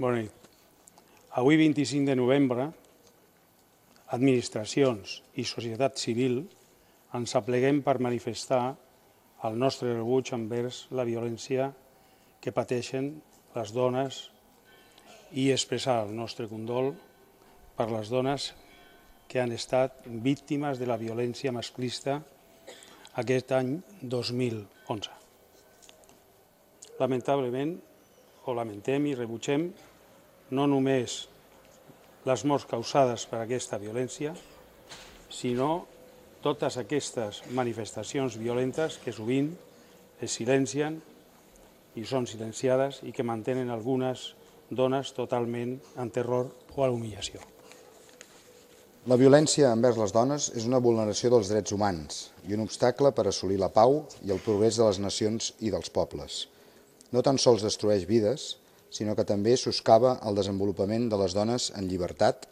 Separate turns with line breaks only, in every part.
Bona nit. Avui, 25 de novembre, administracions i societat civil ens apleguem per manifestar el nostre rebuig envers la violència que pateixen les dones i expressar el nostre condol per les dones que han estat víctimes de la violència masclista aquest any 2011. Lamentablement, o lamentem i rebutgem no només les morts causades per aquesta violència, sinó totes aquestes manifestacions violentes que sovint es silencien i són silenciades i que mantenen algunes dones totalment en terror o a l'humillació.
La violència envers les dones és una vulneració dels drets humans i un obstacle per assolir la pau i el progrés de les nacions i dels pobles. No tan sols destrueix vides, sinó que també soscava el desenvolupament de les dones en llibertat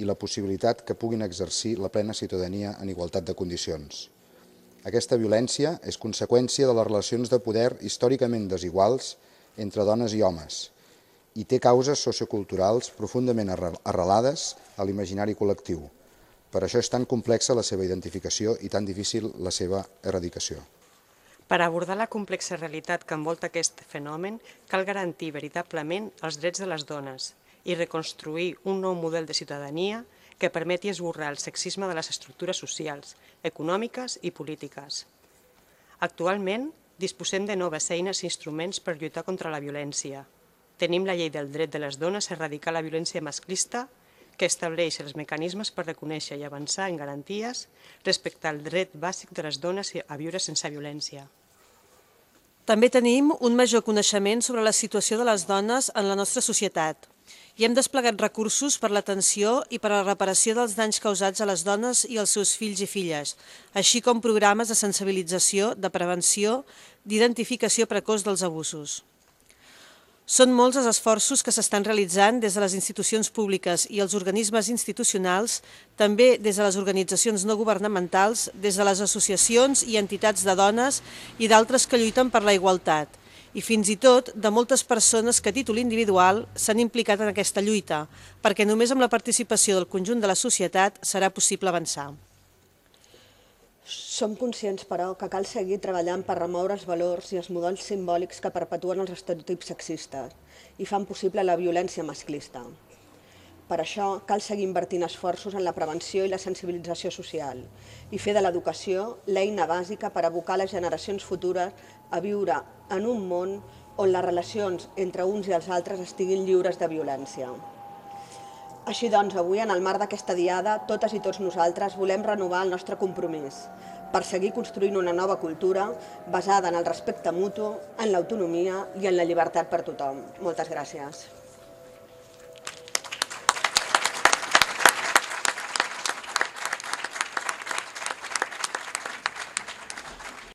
i la possibilitat que puguin exercir la plena ciutadania en igualtat de condicions. Aquesta violència és conseqüència de les relacions de poder històricament desiguals entre dones i homes i té causes socioculturals profundament arrelades a l'imaginari col·lectiu. Per això és tan complexa la seva identificació i tan difícil la seva erradicació.
Per abordar la complexa realitat que envolta aquest fenomen, cal garantir veritablement els drets de les dones i reconstruir un nou model de ciutadania que permeti esborrar el sexisme de les estructures socials, econòmiques i polítiques. Actualment, disposem de noves eines i instruments per lluitar contra la violència, Tenim la llei del dret de les dones a erradicar la violència masclista que estableix els mecanismes per reconèixer i avançar en garanties respecte al dret bàsic de les dones a viure sense violència.
També tenim un major coneixement sobre la situació de les dones en la nostra societat i hem desplegat recursos per l'atenció i per a la reparació dels danys causats a les dones i als seus fills i filles, així com programes de sensibilització, de prevenció, d'identificació precoç dels abusos. Són molts els esforços que s'estan realitzant des de les institucions públiques i els organismes institucionals, també des de les organitzacions no governamentals, des de les associacions i entitats de dones i d'altres que lluiten per la igualtat, i fins i tot de moltes persones que a títol individual s'han implicat en aquesta lluita, perquè només amb la participació del conjunt de la societat serà possible avançar.
Som conscients, però, que cal seguir treballant per remoure els valors i els models simbòlics que perpetuen els estereotips sexistes i fan possible la violència masclista. Per això, cal seguir invertint esforços en la prevenció i la sensibilització social i fer de l'educació l'eina bàsica per abocar les generacions futures a viure en un món on les relacions entre uns i els altres estiguin lliures de violència. Així doncs, avui, en el marc d'aquesta diada, totes i tots nosaltres volem renovar el nostre compromís per seguir construint una nova cultura basada en el respecte mutu, en l'autonomia i en la llibertat per tothom. Moltes gràcies.